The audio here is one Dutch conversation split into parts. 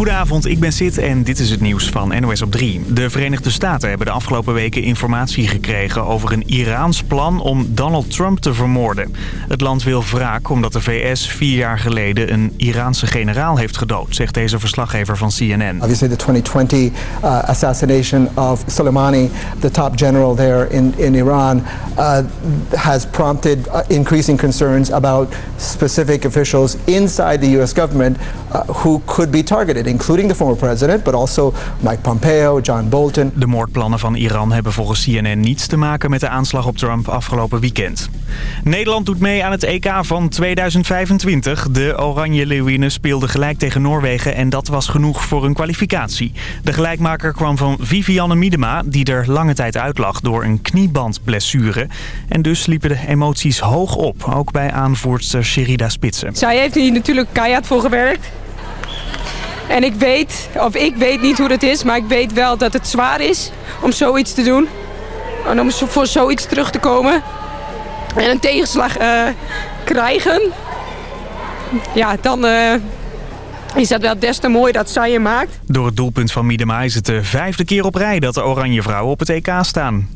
Goedenavond, ik ben Sid en dit is het nieuws van NOS op 3. De Verenigde Staten hebben de afgelopen weken informatie gekregen over een Iraans plan om Donald Trump te vermoorden. Het land wil wraak omdat de VS vier jaar geleden een Iraanse generaal heeft gedood, zegt deze verslaggever van CNN. Obviously the 2020 uh, assassination of Soleimani, the top general there in, in Iran, uh, has prompted uh, increasing concerns about specific officials inside the US government who could be targeted, including the former president, but also Mike Pompeo, John Bolton. De moordplannen van Iran hebben volgens CNN niets te maken met de aanslag op Trump afgelopen weekend. Nederland doet mee aan het EK van 2025. De Oranje Leeuwinnen speelden gelijk tegen Noorwegen en dat was genoeg voor een kwalificatie. De gelijkmaker kwam van Vivianne Miedema, die er lange tijd uit lag door een kniebandblessure. En dus liepen de emoties hoog op, ook bij aanvoerster Sherida Spitsen. Zij heeft hier natuurlijk keihard voor gewerkt. En ik weet, of ik weet niet hoe het is, maar ik weet wel dat het zwaar is om zoiets te doen. En om voor zoiets terug te komen. En een tegenslag eh, krijgen. Ja, dan uh, is dat wel des te mooi dat zij je maakt. Door het doelpunt van Miedema is het de vijfde keer op rij dat de Oranje Vrouwen op het EK staan.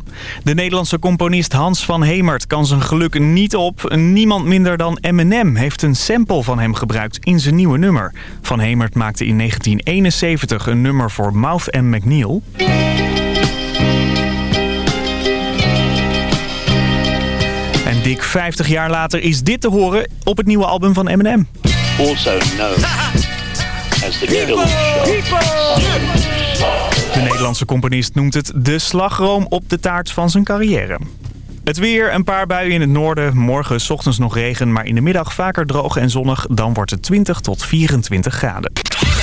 De Nederlandse componist Hans van Hemert kan zijn geluk niet op. Niemand minder dan Eminem heeft een sample van hem gebruikt in zijn nieuwe nummer. Van Hemert maakte in 1971 een nummer voor Mouth and McNeil. En dik 50 jaar later is dit te horen op het nieuwe album van Eminem. Also known as the Killer De Nederlandse componist noemt het de slagroom op de taart van zijn carrière. Het weer, een paar buien in het noorden. Morgen s ochtends nog regen, maar in de middag vaker droog en zonnig. Dan wordt het 20 tot 24 graden.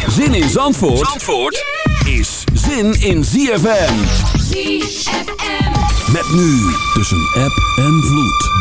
Zin in Zandvoort, Zandvoort is zin in ZFM. ZFM. Met nu tussen app en vloed.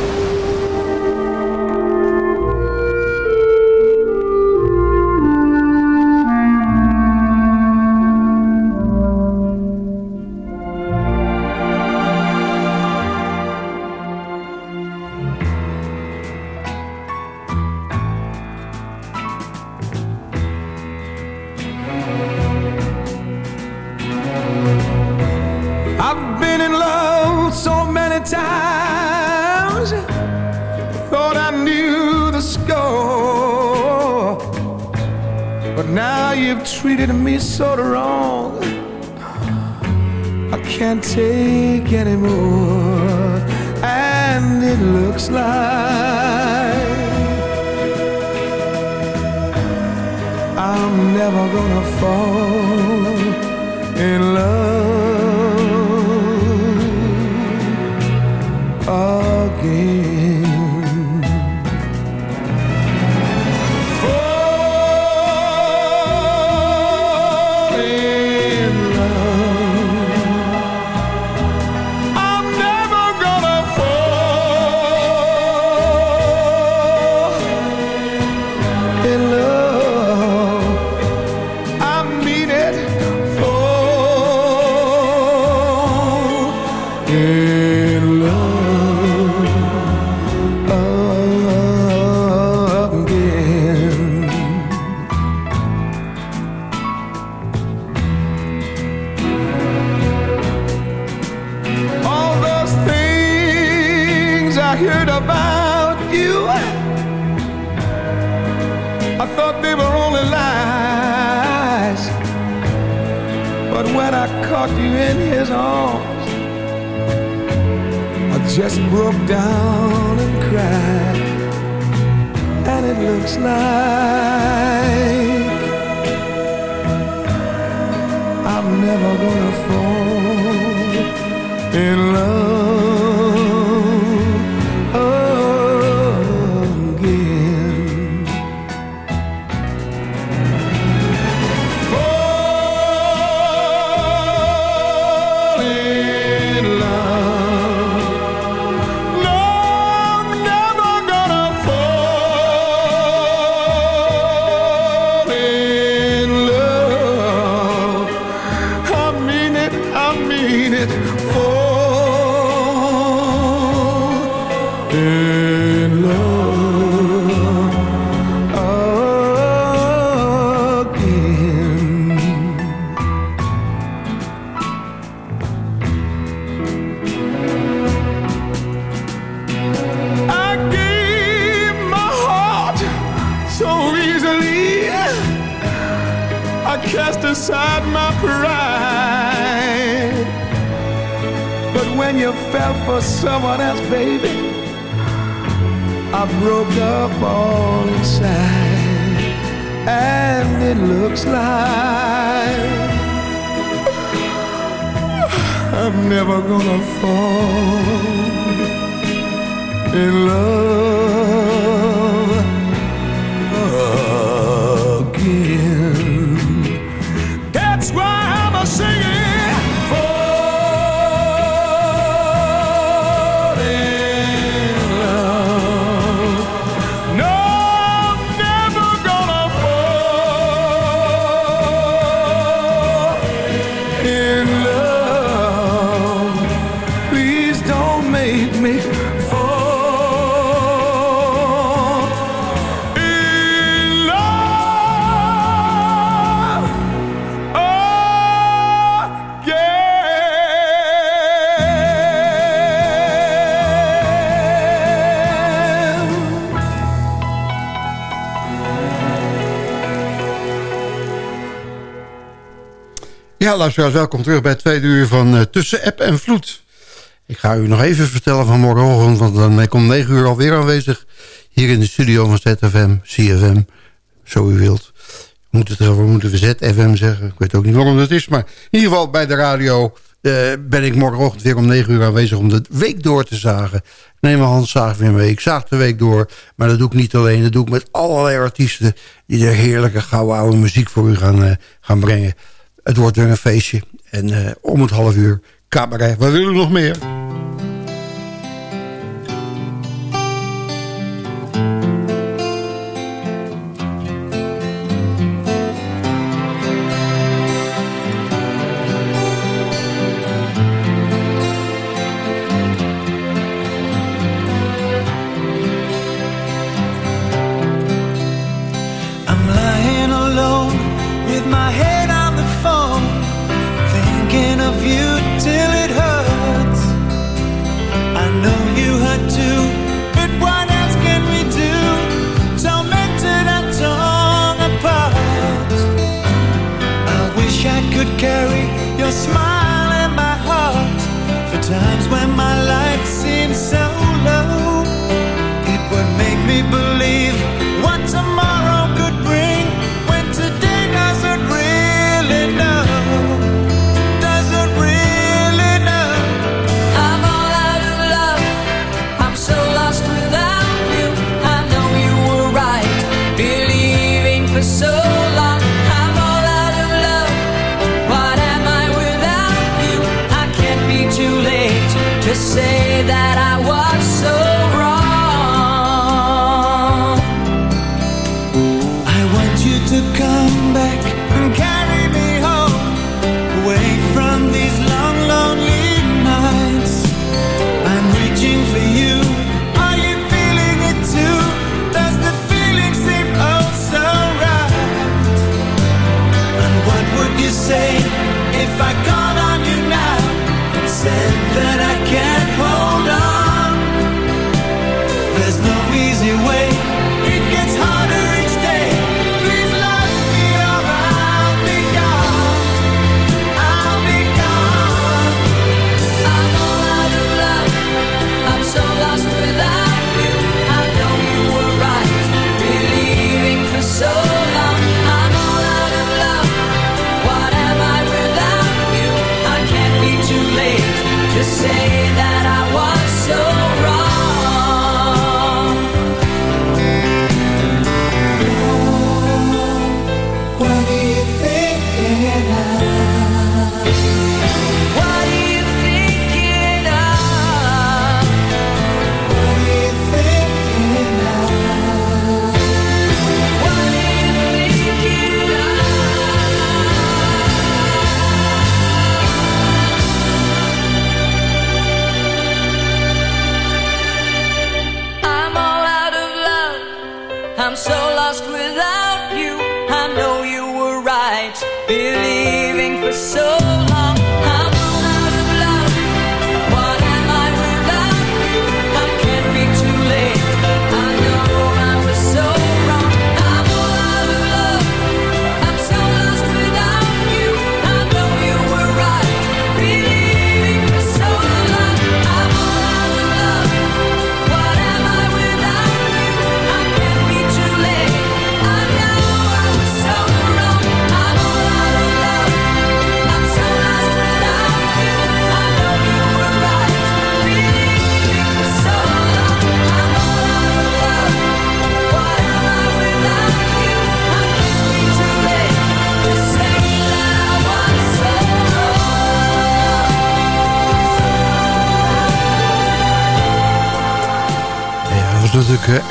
Score. But now you've treated me so wrong. I can't take anymore. And it looks like I'm never gonna fall in love just broke down and cried. And it looks like I'm never gonna fall in love Ja, luisteraars, welkom terug bij het tweede uur van eh, Tussen App en Vloed. Ik ga u nog even vertellen van morgenochtend, want dan ben ik om 9 uur alweer aanwezig. Hier in de studio van ZFM, CFM, zo u wilt. We moeten, het, we moeten we ZFM zeggen, ik weet ook niet waarom dat is. Maar in ieder geval bij de radio eh, ben ik morgenochtend weer om 9 uur aanwezig om de week door te zagen. Neem mijn handzaag weer mee. Ik zaag de week door, maar dat doe ik niet alleen. Dat doe ik met allerlei artiesten die er heerlijke gouden oude muziek voor u gaan, eh, gaan brengen. Het wordt weer een feestje. En eh, om het half uur cabaret. Wat willen we nog meer? Say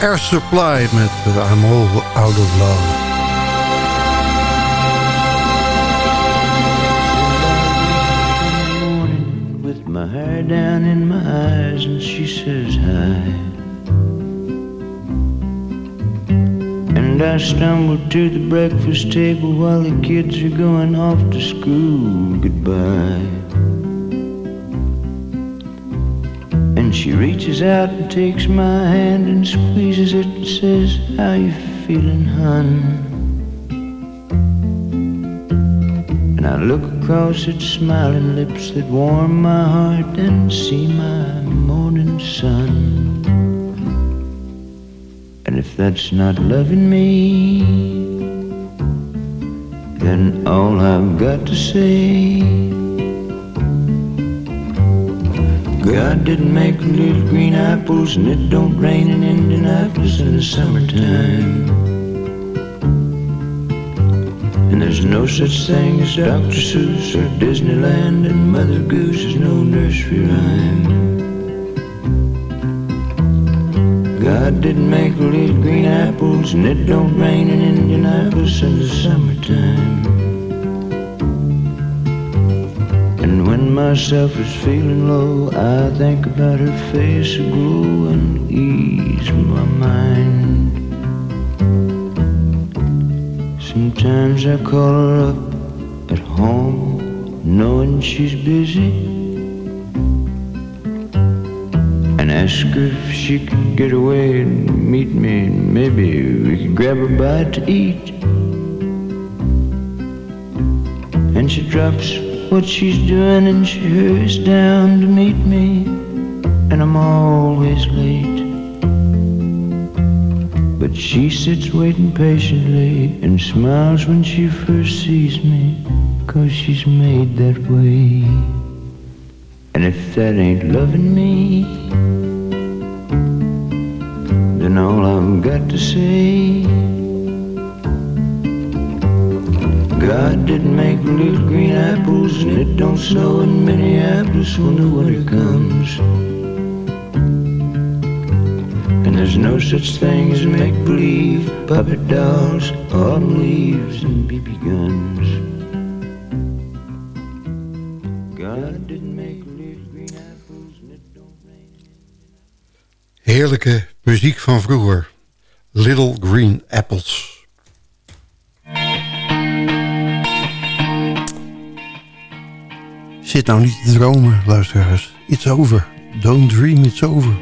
Air Supply met I'm All Out of Love. with my hair down in my eyes and she says hi. And I stumble to the breakfast table while the kids are going off to school. Goodbye. Reaches out and takes my hand and squeezes it and says, How you feeling, hun? And I look across at smiling lips that warm my heart and see my morning sun. And if that's not loving me, then all I've got to say. God didn't make little green apples, and it don't rain in Indianapolis in the summertime. And there's no such thing as Dr. Seuss or Disneyland, and Mother Goose is no nursery rhyme. God didn't make little green apples, and it don't rain in Indianapolis in the summertime. When myself is feeling low, I think about her face aglow and ease my mind. Sometimes I call her up at home, knowing she's busy, and ask her if she could get away and meet me. Maybe we could grab a bite to eat. And she drops what she's doing and she hurries down to meet me, and I'm always late. But she sits waiting patiently and smiles when she first sees me, cause she's made that way. And if that ain't loving me, then all I've got to say, God didn't make little green apples, and it don't snow in Minneapolis when the winter comes. And there's no such thing as make-believe, puppet dolls, autumn leaves, and BB guns. God didn't make little green apples, and it don't rain. Heerlijke muziek van vroeger. Little Green Apples. Zit nou niet te dromen, luisteraars. It's over. Don't dream it's over.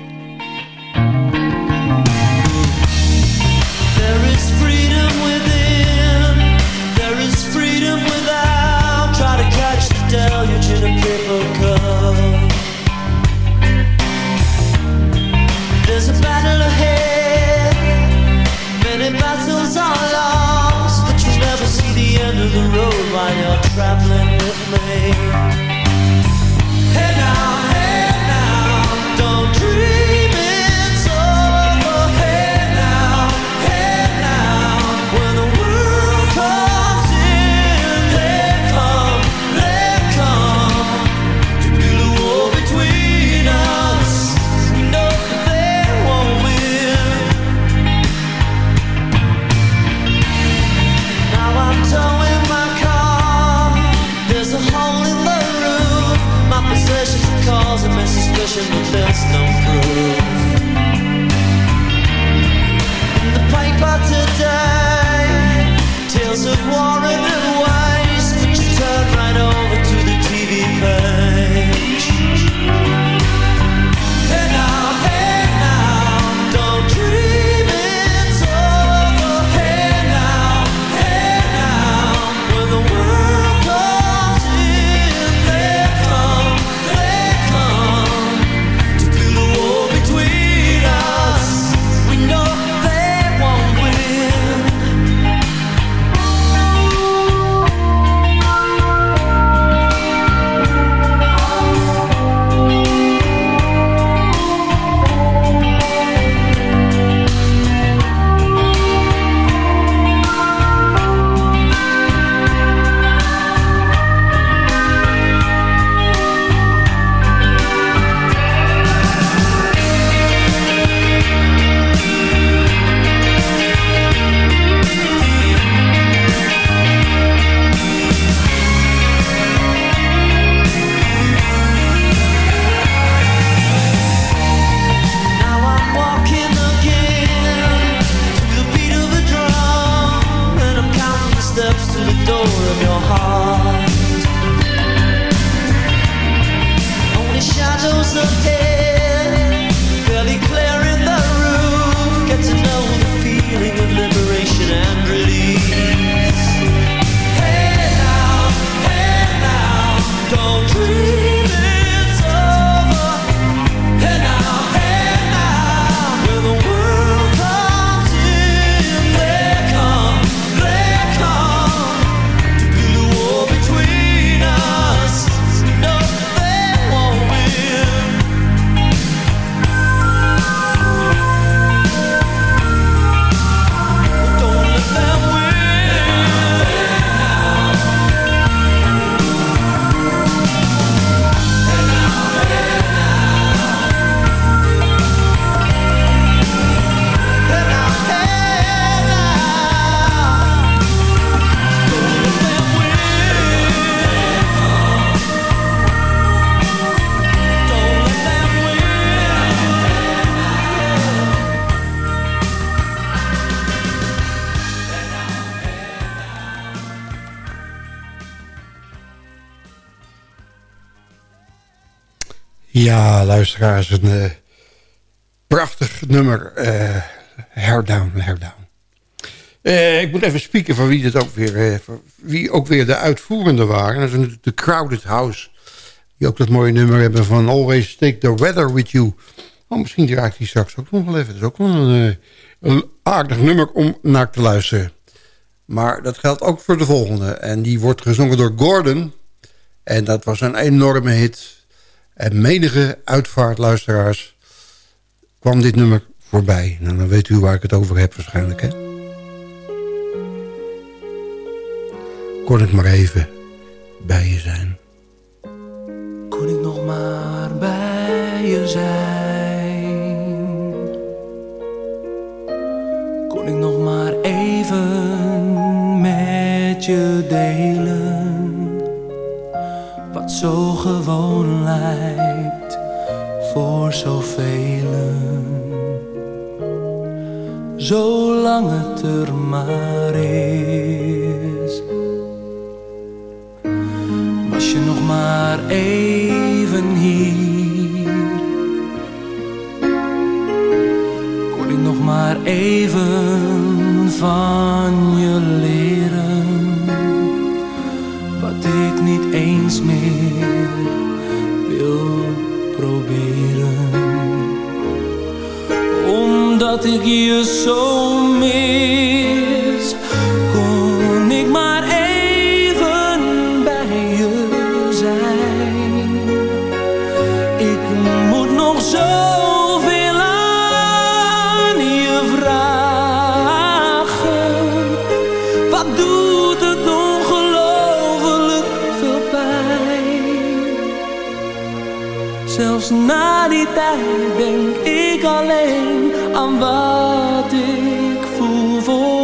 Ja, luisteraars, een eh, prachtig nummer. eh hair down, hair down. Eh, ik moet even spieken van wie, dit ook weer, wie ook weer de uitvoerende waren. Dat is natuurlijk de Crowded House. Die ook dat mooie nummer hebben van Always Take the Weather With You. Oh, misschien ik die straks ook nog wel even. Dat is ook wel een, een aardig nummer om naar te luisteren. Maar dat geldt ook voor de volgende. En die wordt gezongen door Gordon. En dat was een enorme hit. En menige uitvaartluisteraars kwam dit nummer voorbij. Nou, dan weet u waar ik het over heb waarschijnlijk, hè? Kon ik maar even bij je zijn. Kon ik nog maar bij je zijn? Kon ik nog maar even met je delen? Zo gewoon lijkt voor zoveel. Zolang het er maar is. Was je nog maar even hier? Kon ik nog maar even van je leren? Omdat ik je zo mis, Zelfs na die tijd denk ik alleen aan wat ik voel voor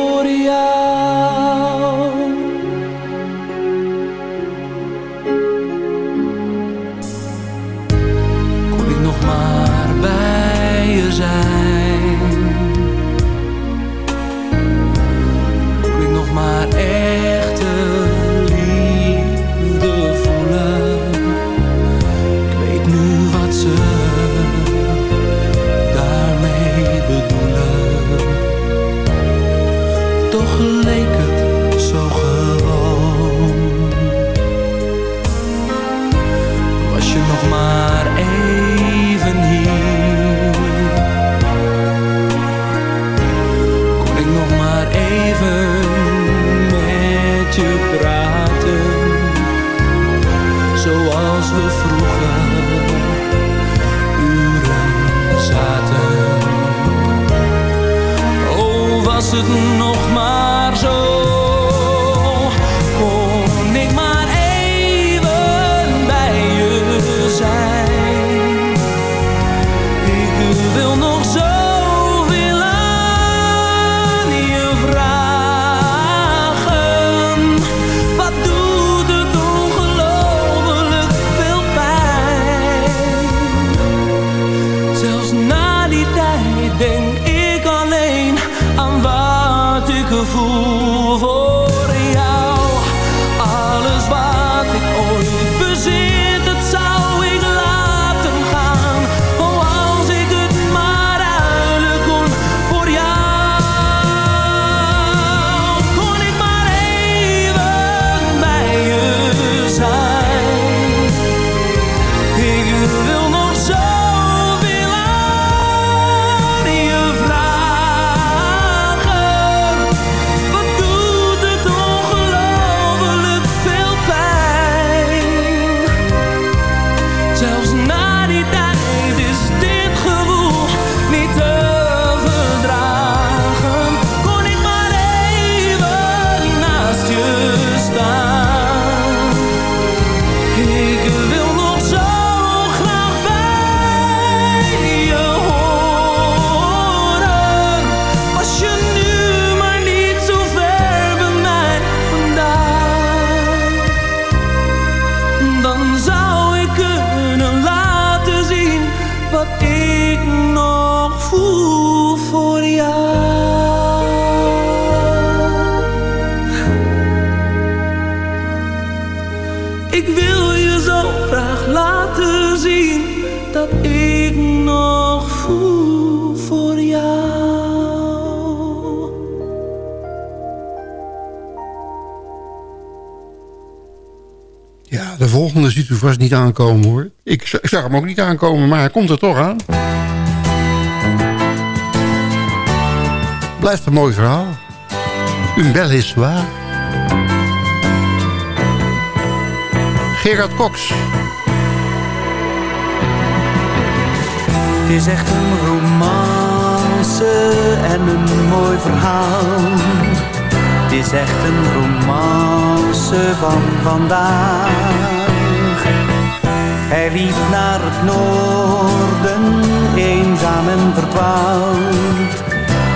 niet aankomen hoor. Ik, zag hem ook niet aankomen, maar hij komt er toch aan. Blijft een mooi verhaal. Une belle histoire. Gerard Cox. Het is echt een romance en een mooi verhaal. Het is echt een romance van vandaag. Hij liep naar het noorden, eenzaam en verdwaald.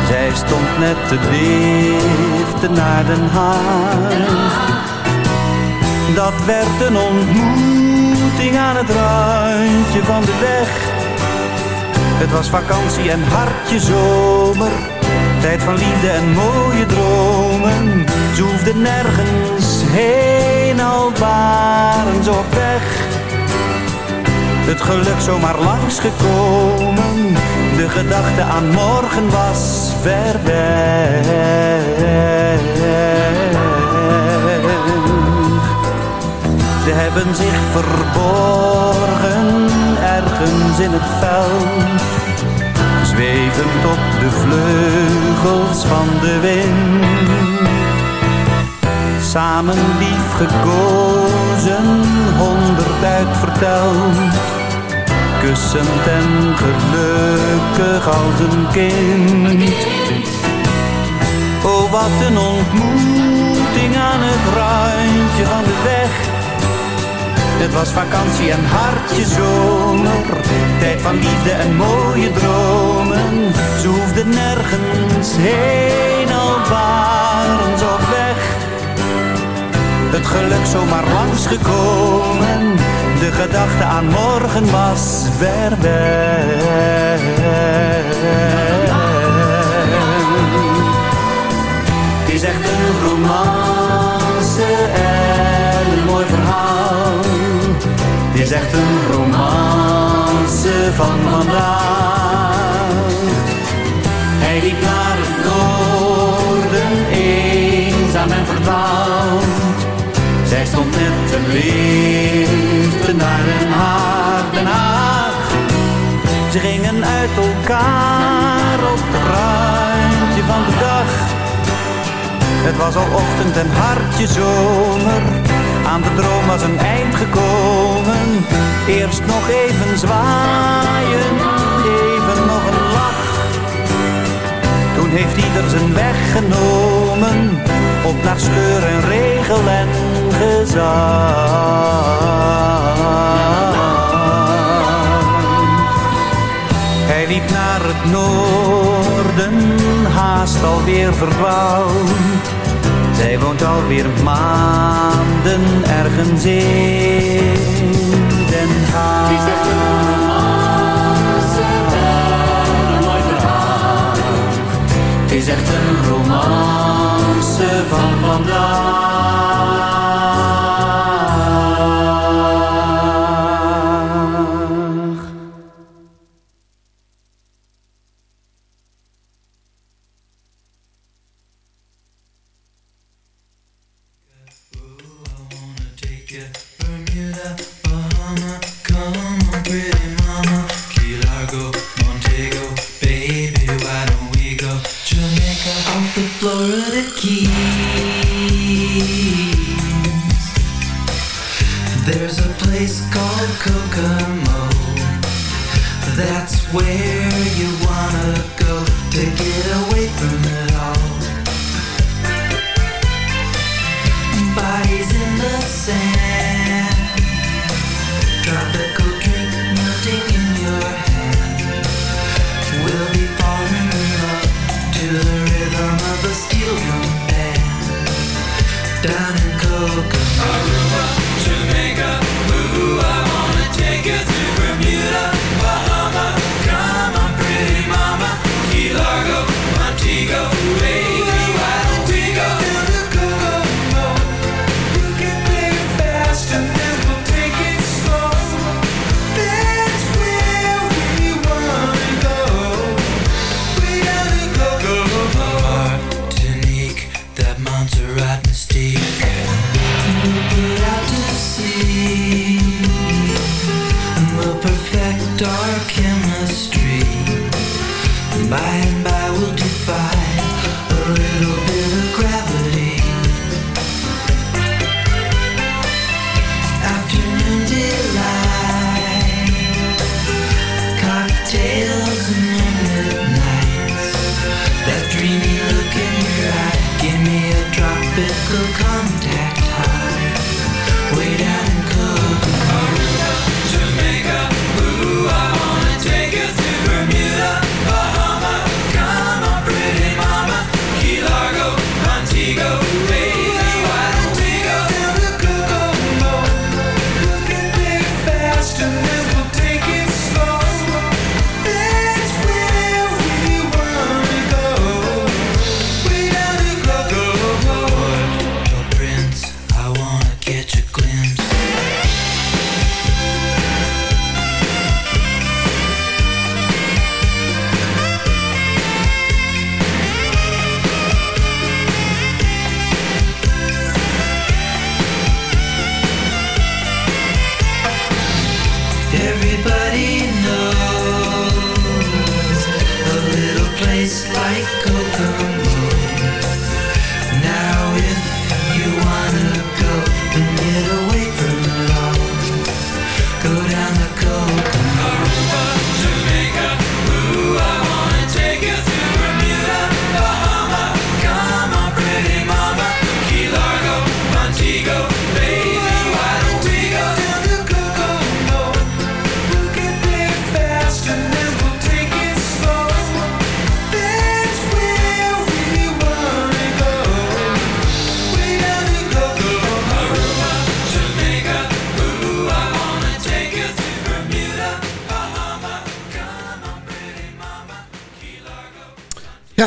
Zij stond net te driften naar Den Haag. Dat werd een ontmoeting aan het randje van de weg. Het was vakantie en hartje zomer. Tijd van liefde en mooie dromen. Ze hoefden nergens heen, al waren ze op weg. Het geluk zomaar langsgekomen. De gedachte aan morgen was ver weg. Ze hebben zich verborgen ergens in het veld. Zwevend op de vleugels van de wind. Samen lief gekozen, honderd uitverteld. Kussend en gelukkig als een kind. Oh, wat een ontmoeting aan het randje van de weg. Het was vakantie en hartje zomer. Tijd van liefde en mooie dromen. Ze hoefden nergens heen, al waren ze op weg. Het geluk zomaar langsgekomen. De gedachte aan morgen was ver weg. Het is echt een romance en een mooi verhaal. Het is echt een romance van vandaag. Hij liep naar het noorden, eenzaam en verdwaald. Zij stond net te naar Den Haag, Den Haag. Ze gingen uit elkaar op het randje van de dag. Het was al ochtend en hartje zomer. Aan de droom was een eind gekomen. Eerst nog even zwaaien, even nog een lach. Toen heeft ieder zijn weg genomen. Op naar sleur en regel Hij liep naar het noorden, haast alweer verdwaald. Zij woont alweer maanden ergens in Den Haag. Het is echt een romance van vandaag.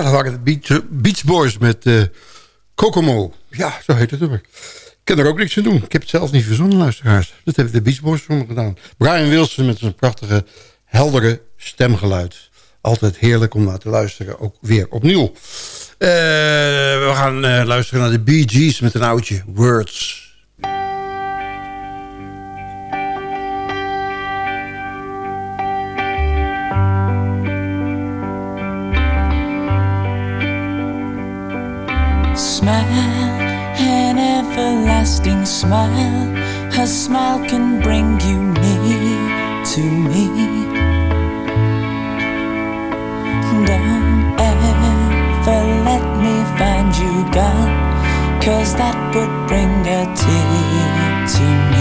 Dat waren de Beach, Boys met eh, Kokomo. Ja, zo heet het nummer. Ik kan er ook niks aan doen. Ik heb het zelf niet verzonnen, luisteraars. Dat hebben de Beach Boys voor me gedaan. Brian Wilson met zijn prachtige, heldere stemgeluid. Altijd heerlijk om naar te luisteren. Ook weer opnieuw. Eh, we gaan eh, luisteren naar de Bee Gees met een oudje. Words. Smile, an everlasting smile. Her smile can bring you near to me. Don't ever let me find you gone, cause that would bring a tear to me.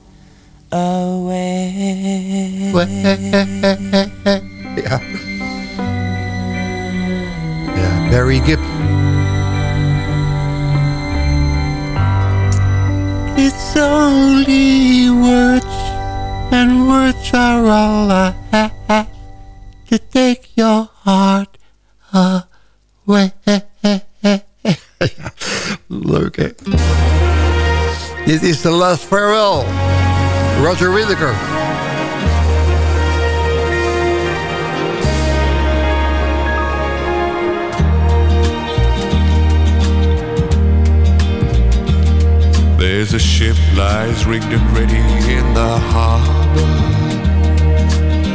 away. Ja. Ja, Barry Gibb. It's only words, and words are all I have to take your heart away. Leuk, hè? Dit is The Last Farewell. Roger Whittaker. There's a ship lies rigged and ready in the harbor.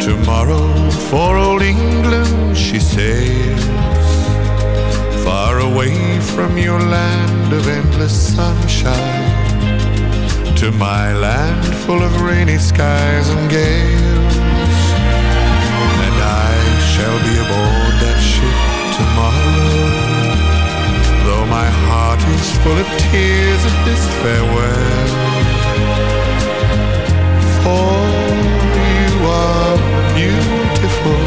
Tomorrow for old England she sails. Far away from your land of endless sunshine. To my land full of rainy skies and gales. And I shall be aboard that ship tomorrow. Though my heart is full of tears at this farewell. For you are beautiful,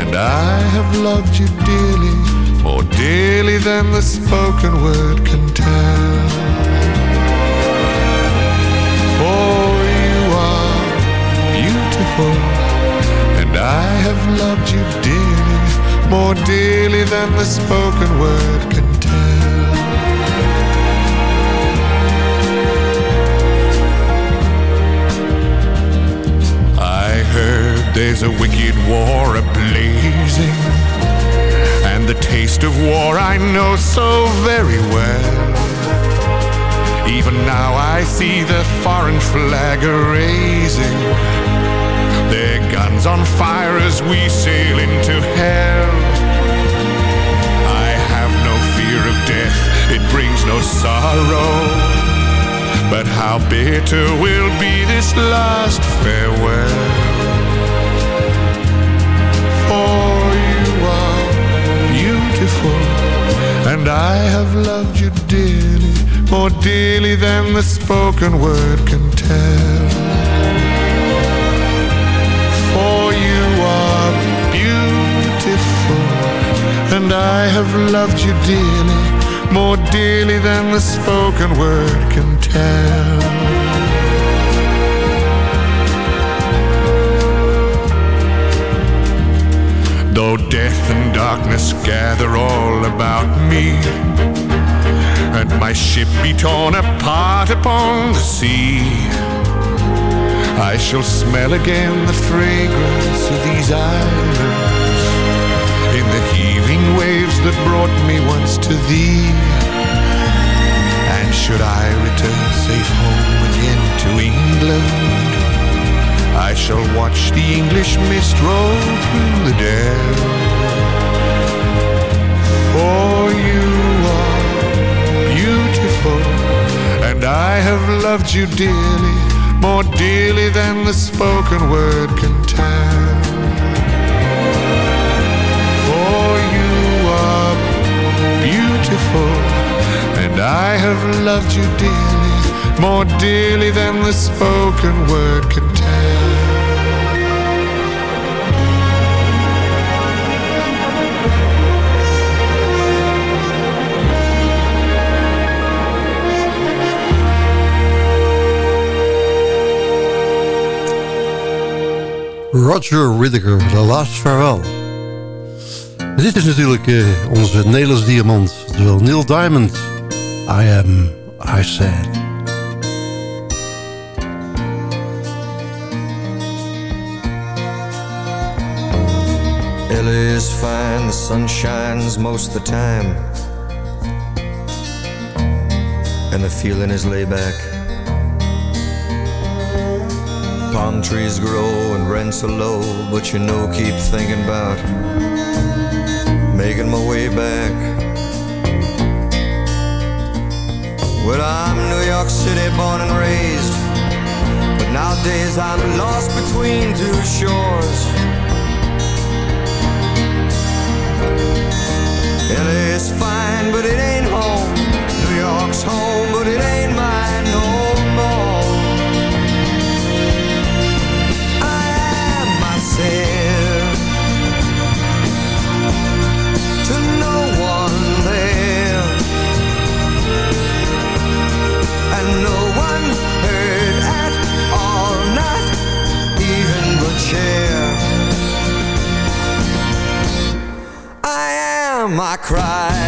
and I have loved you dearly, more dearly than the spoken word can tell. Beautiful, and I have loved you dearly, more dearly than the spoken word can tell. I heard there's a wicked war ablazing, and the taste of war I know so very well. Even now I see the foreign flag raising, their guns on fire as we sail into hell. I have no fear of death, it brings no sorrow. But how bitter will be this last farewell. For you are beautiful, and I have loved you dearly, more dearly than the spoken word can tell. And I have loved you dearly, more dearly than the spoken word can tell. Though death and darkness gather all about me, and my ship be torn apart upon the sea, I shall smell again the fragrance of these islands in the heaving waves that brought me once to thee. And should I return safe home again to England, I shall watch the English mist roll through the dell. For you are beautiful, and I have loved you dearly, more dearly than the spoken word can tell. Beautiful, and I have loved you dearly, more dearly than the spoken word can tell. Roger Whittaker, The Last Farewell. Dit is natuurlijk eh, onze Nederlands diamant. Terwijl Neil Diamond, I Am, I Said. LA is fine, the sun shines most the time. And the feeling is laid back. Palm trees grow and rents are low, but you know, keep thinking about making my way back. Well, I'm New York City born and raised, but nowadays I'm lost between two shores. LA's fine, but it ain't home. New York's home, but it ain't mine I cried.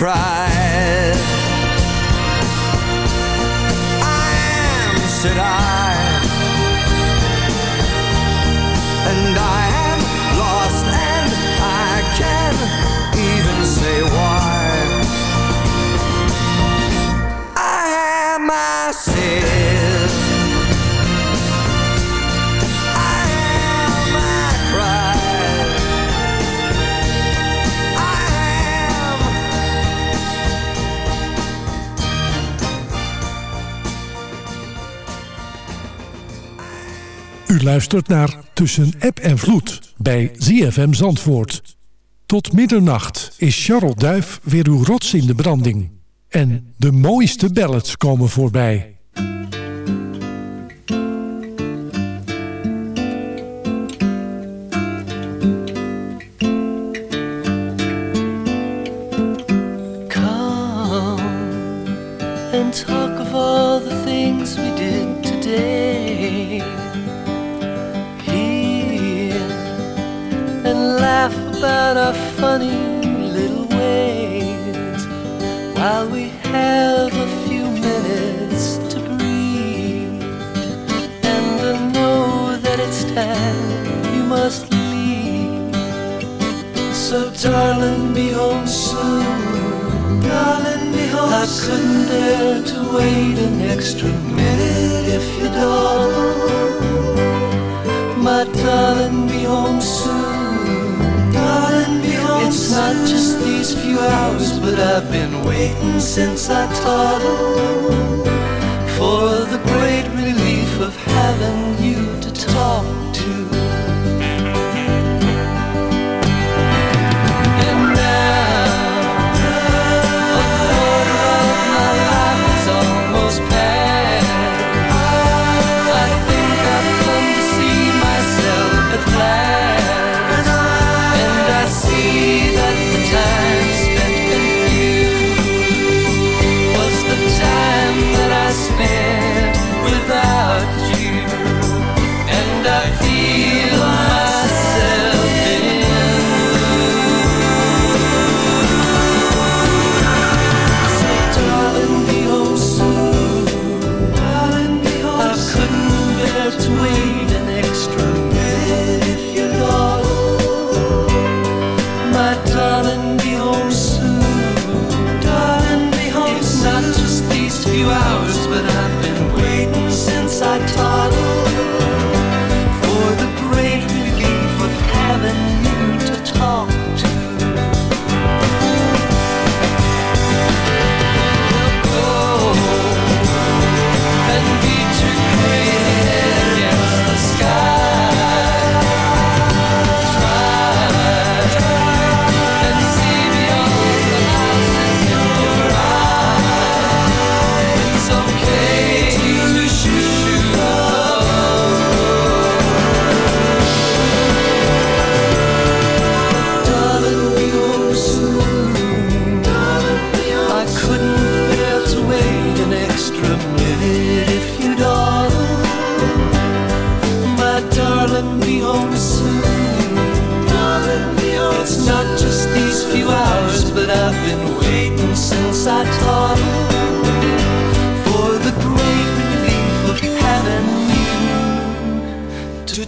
Cried. I am, said I. Luistert naar Tussen App en Vloed bij ZFM Zandvoort. Tot middernacht is Charles Duif weer uw rots in de branding. En de mooiste ballads komen voorbij. About our funny little ways while we have a few minutes to breathe. And I know that it's time you must leave. So, darling, be home soon. Darling, be home I couldn't dare to wait an extra minute if you don't. My darling, be home soon. Darling, be home It's not just these few hours, but I've been waiting since I toddled for the great relief of having you to talk to.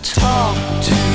Talk to.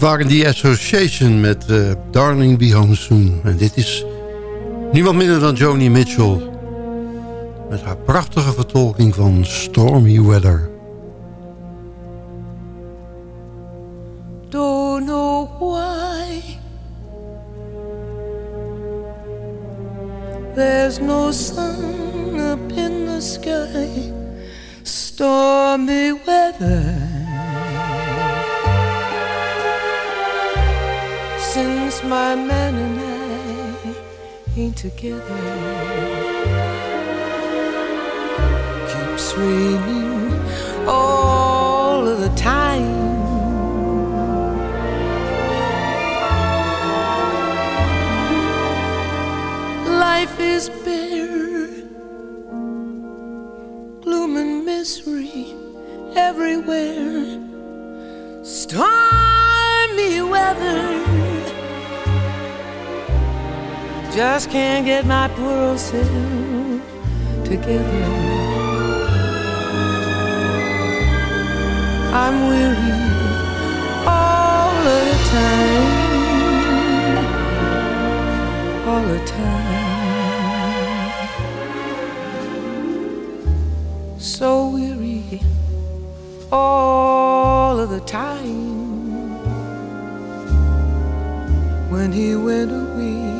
Waren die Association met eh, Darling Be Soon. En dit is niemand minder dan Joni Mitchell. Met haar prachtige vertolking van Stormy Weather. Don't know why. There's no sun up in the sky. Stormy weather. My man and I ain't together, keeps raining all of the time. Life is bare, gloom and misery everywhere. Just can't get my poor old self together. I'm weary all of the time, all the time. So weary all of the time. When he went away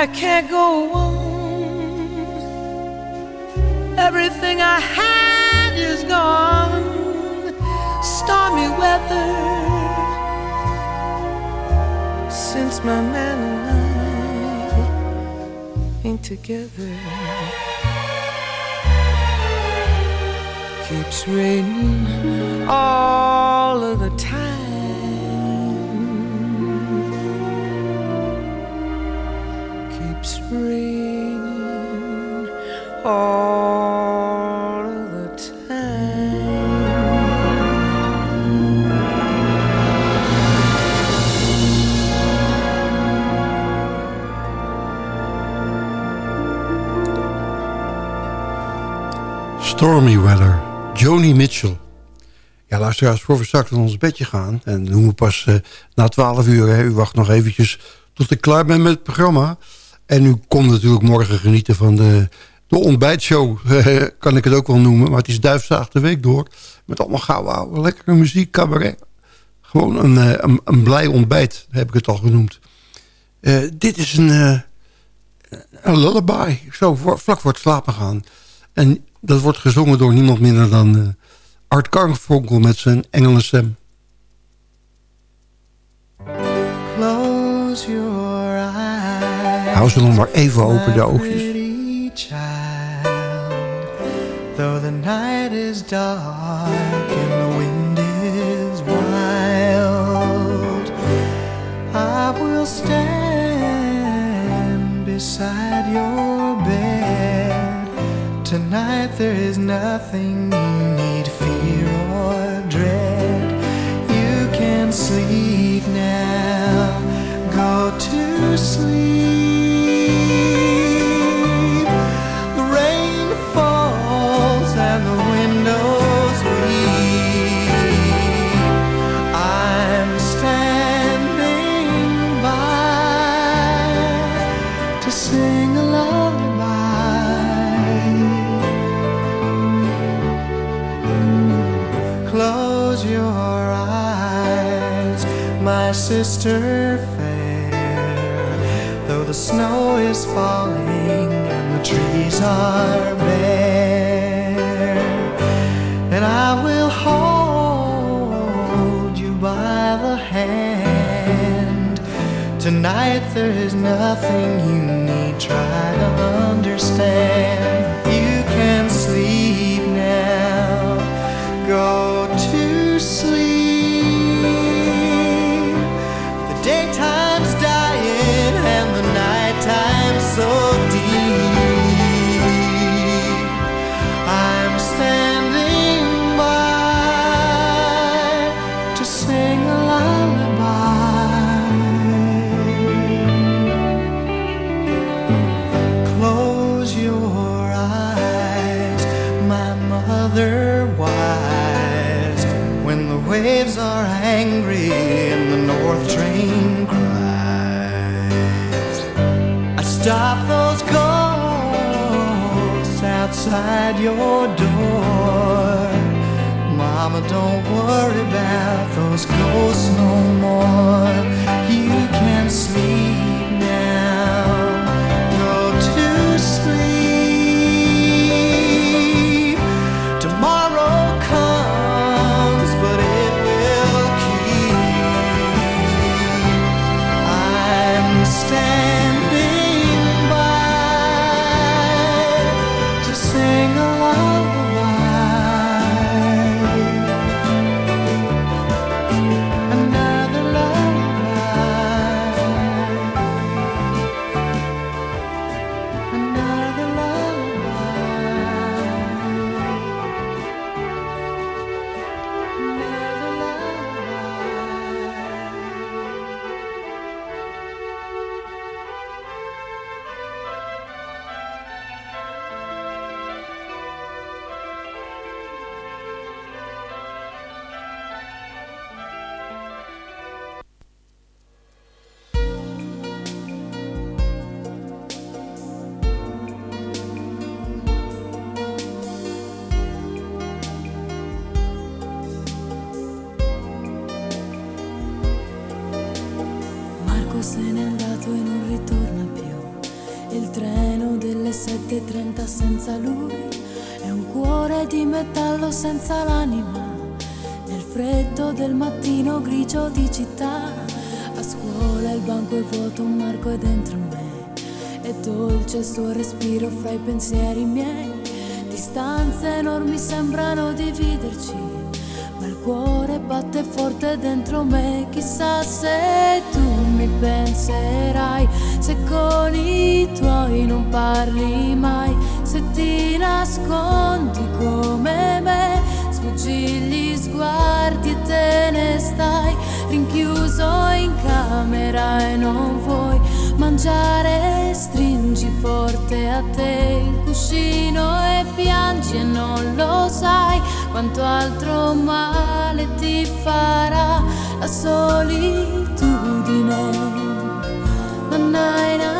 I can't go on. Everything I had is gone. Stormy weather. Since my man and I ain't together. Keeps raining all of the time. Stormy Weather, Joni Mitchell. Ja, luisteraars, voor we straks naar ons bedje gaan... en doen we pas eh, na 12 uur, hè, u wacht nog eventjes tot ik klaar ben met het programma. En u komt natuurlijk morgen genieten van de, de ontbijtshow, kan ik het ook wel noemen. Maar het is duifzaag de week door. Met allemaal gouden oude, lekkere muziek, cabaret. Gewoon een, eh, een, een blij ontbijt, heb ik het al genoemd. Eh, dit is een, eh, een lullaby, zo vlak voor het slapen gaan. En dat wordt gezongen door niemand minder dan eh, Art Carfunkel met zijn engelenstem. Close your eyes. Hou ze nog maar even open, de oogjes. Child, though the night is dark and the wind is wild, I will stand beside your. Tonight there is nothing you need fear or dread. You can sleep now, go to sleep. sister fair. Though the snow is falling and the trees are bare, and I will hold you by the hand. Tonight there is nothing you need try to understand. You outside your door. Mama, don't worry about those ghosts no more. Senza lui è un cuore di metallo senza l'anima. Nel freddo del mattino grigio di città, a scuola il banco è vuoto, un Marco è dentro me. È dolce il suo respiro fra i pensieri miei. Distanze enormi sembrano dividerci. Ma il cuore batte forte dentro me, chissà se tu mi penserai, se con i tuoi non parli mai, nascondi come me, sfuggi gli sguardi e te ne stai, rinchiuso in camera e non vuoi mangiare, stringi forte a te il cuscino e piangi e non lo sai quanto altro male ti farà la solitudine. Na na na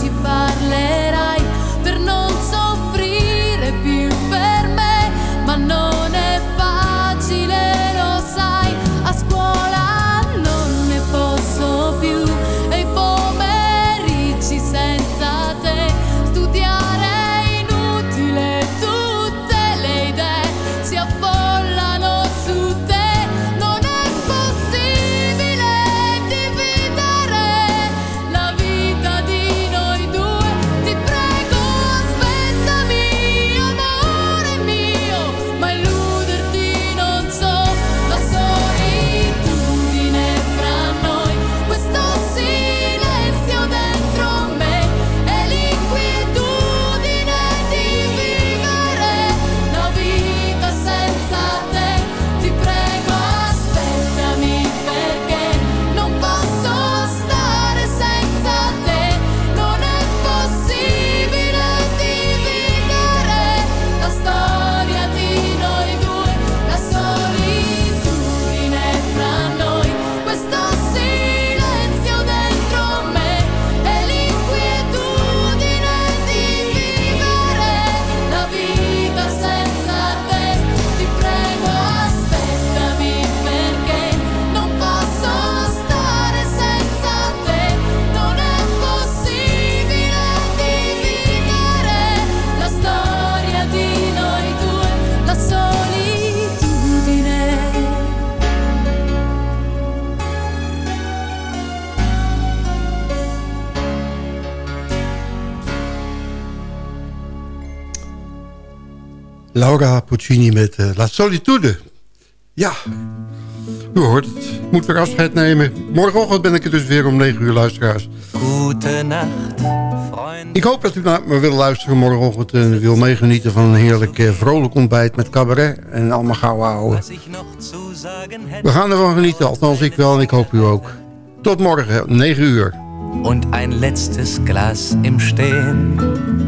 te bate. Laura Puccini met eh, La Solitude. Ja, u hoort het. Moet weer afscheid nemen. Morgenochtend ben ik er dus weer om 9 uur, luisteraars. Goedenacht, Ik hoop dat u naar me wil luisteren morgenochtend... en wil meegenieten van een heerlijk eh, vrolijk ontbijt met cabaret... en allemaal gauw houden. We gaan ervan genieten, althans ik wel en ik hoop u ook. Tot morgen, 9 uur. und ein letztes Glas im Stehen.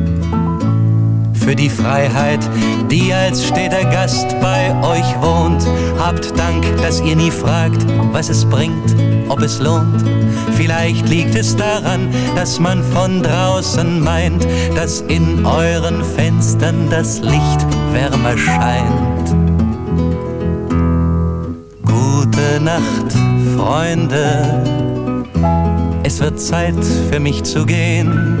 Für die Freiheit, die als steter Gast bei euch wohnt, habt Dank, dass ihr nie fragt, was es bringt, ob es lohnt. Vielleicht liegt es daran, dass man von draußen meint, dass in euren Fenstern das Licht wärmer scheint. Gute Nacht, Freunde. Es wird Zeit für mich zu gehen.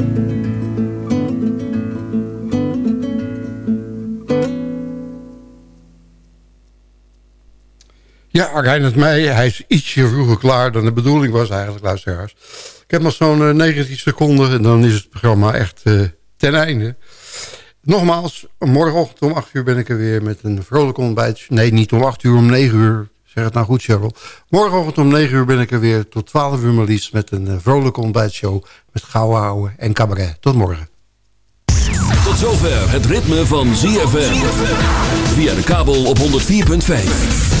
Ja, Reinhard Meijer, hij is ietsje vroeger klaar dan de bedoeling was eigenlijk, luisteraars. Ik heb nog zo'n eh, 19 seconden en dan is het programma echt eh, ten einde. Nogmaals, morgenochtend om 8 uur ben ik er weer met een vrolijk ontbijt. Nee, niet om 8 uur, om 9 uur. Zeg het nou goed, Cheryl. Morgenochtend om 9 uur ben ik er weer tot 12 uur maar liefst... met een eh, vrolijke ontbijtshow met gouden houden en cabaret. Tot morgen. Tot zover het ritme van ZFM. Via de kabel op 104.5.